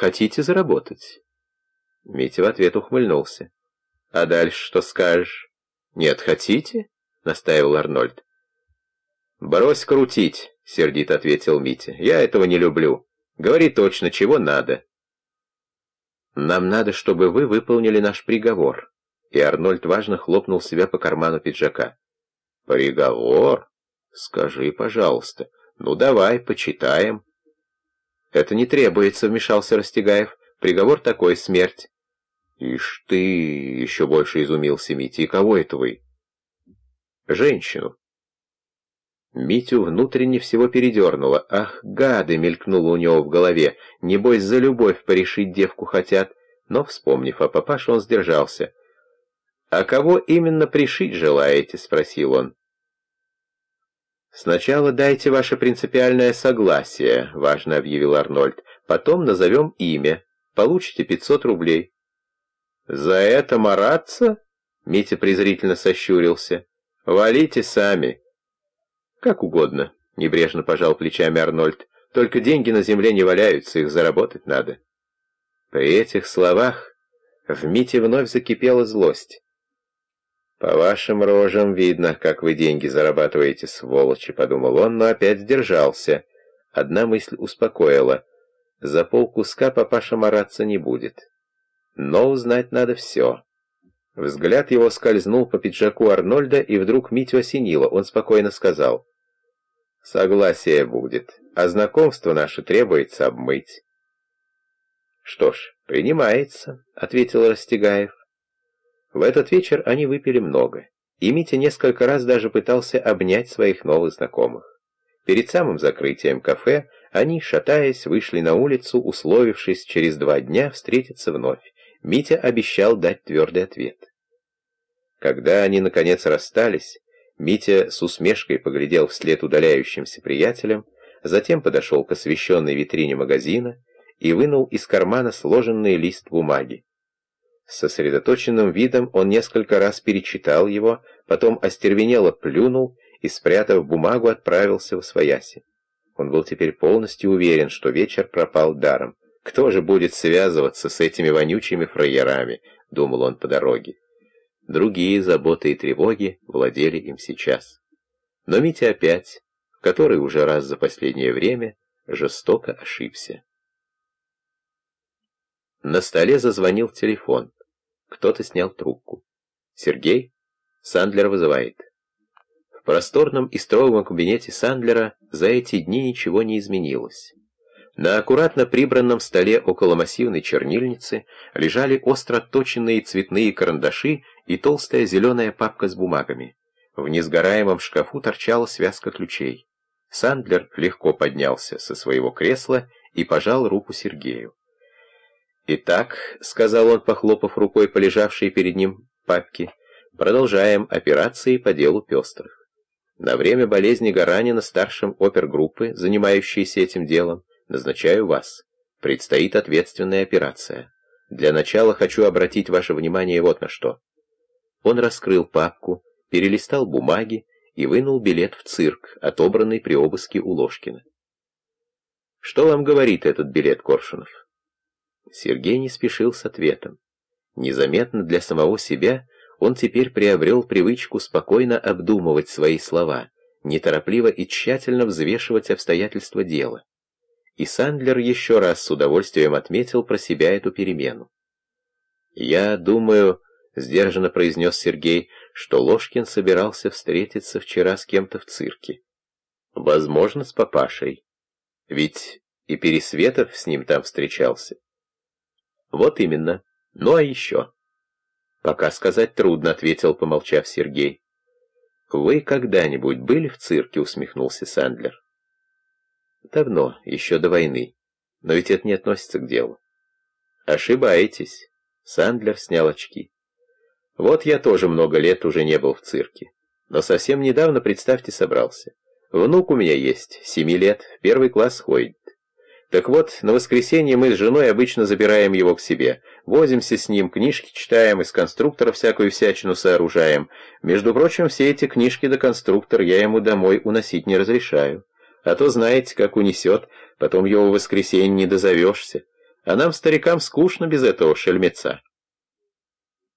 Хотите заработать?» Митя в ответ ухмыльнулся. «А дальше что скажешь?» «Нет, хотите?» — настаивал Арнольд. «Брось крутить», — сердито ответил Митя. «Я этого не люблю. Говори точно, чего надо». «Нам надо, чтобы вы выполнили наш приговор». И Арнольд важно хлопнул себя по карману пиджака. «Приговор? Скажи, пожалуйста. Ну, давай, почитаем». «Это не требуется», — вмешался Растегаев. «Приговор такой — смерть». «Ишь ты!» — еще больше изумился Митя. «И кого это вы?» «Женщину». Митю внутренне всего передернуло. «Ах, гады!» — мелькнуло у него в голове. «Небось, за любовь порешить девку хотят». Но, вспомнив о папаше, он сдержался. «А кого именно пришить желаете?» — спросил он. «Сначала дайте ваше принципиальное согласие», — важно объявил Арнольд. «Потом назовем имя. Получите 500 рублей». «За это мараться?» — Митя презрительно сощурился. «Валите сами». «Как угодно», — небрежно пожал плечами Арнольд. «Только деньги на земле не валяются, их заработать надо». При этих словах в Мите вновь закипела злость. «По вашим рожам видно, как вы деньги зарабатываете, сволочи», — подумал он, но опять сдержался. Одна мысль успокоила. За полкуска папаша мараться не будет. Но узнать надо все. Взгляд его скользнул по пиджаку Арнольда, и вдруг Митю осенило. Он спокойно сказал. «Согласие будет, а знакомство наше требуется обмыть». «Что ж, принимается», — ответил Растегаев. В этот вечер они выпили много, и Митя несколько раз даже пытался обнять своих новых знакомых. Перед самым закрытием кафе они, шатаясь, вышли на улицу, условившись через два дня встретиться вновь. Митя обещал дать твердый ответ. Когда они, наконец, расстались, Митя с усмешкой поглядел вслед удаляющимся приятелям, затем подошел к освещенной витрине магазина и вынул из кармана сложенный лист бумаги. Сосредоточенным видом он несколько раз перечитал его, потом остервенело плюнул и, спрятав бумагу, отправился в свояси. Он был теперь полностью уверен, что вечер пропал даром. «Кто же будет связываться с этими вонючими фраерами?» — думал он по дороге. Другие заботы и тревоги владели им сейчас. Но Митя опять, в который уже раз за последнее время, жестоко ошибся. На столе зазвонил телефон. Кто-то снял трубку. «Сергей?» Сандлер вызывает. В просторном и строгом кабинете Сандлера за эти дни ничего не изменилось. На аккуратно прибранном столе около массивной чернильницы лежали остро отточенные цветные карандаши и толстая зеленая папка с бумагами. В несгораемом шкафу торчала связка ключей. Сандлер легко поднялся со своего кресла и пожал руку Сергею. «Итак», — сказал он, похлопав рукой по лежавшей перед ним папке, — «продолжаем операции по делу пестрых. На время болезни Гаранина старшим опергруппы, занимающейся этим делом, назначаю вас. Предстоит ответственная операция. Для начала хочу обратить ваше внимание вот на что». Он раскрыл папку, перелистал бумаги и вынул билет в цирк, отобранный при обыске у Ложкина. «Что вам говорит этот билет, Коршунов?» Сергей не спешил с ответом. Незаметно для самого себя он теперь приобрел привычку спокойно обдумывать свои слова, неторопливо и тщательно взвешивать обстоятельства дела. И Сандлер еще раз с удовольствием отметил про себя эту перемену. «Я думаю», — сдержанно произнес Сергей, что Ложкин собирался встретиться вчера с кем-то в цирке. «Возможно, с папашей. Ведь и Пересветов с ним там встречался». Вот именно. Ну а еще? Пока сказать трудно, ответил, помолчав Сергей. Вы когда-нибудь были в цирке, усмехнулся Сандлер. Давно, еще до войны. Но ведь это не относится к делу. Ошибаетесь. Сандлер снял очки. Вот я тоже много лет уже не был в цирке. Но совсем недавно, представьте, собрался. Внук у меня есть, семи лет, в первый класс ходит. Так вот, на воскресенье мы с женой обычно забираем его к себе. Возимся с ним, книжки читаем, из конструктора всякую всячину сооружаем. Между прочим, все эти книжки до конструктор я ему домой уносить не разрешаю. А то знаете, как унесет, потом его в воскресенье не дозовешься. А нам, старикам, скучно без этого шельмеца.